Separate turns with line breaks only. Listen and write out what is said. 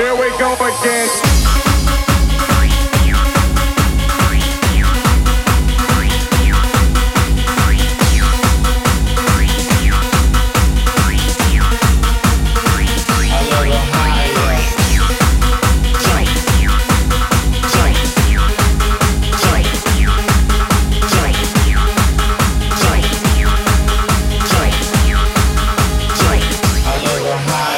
Here we go again.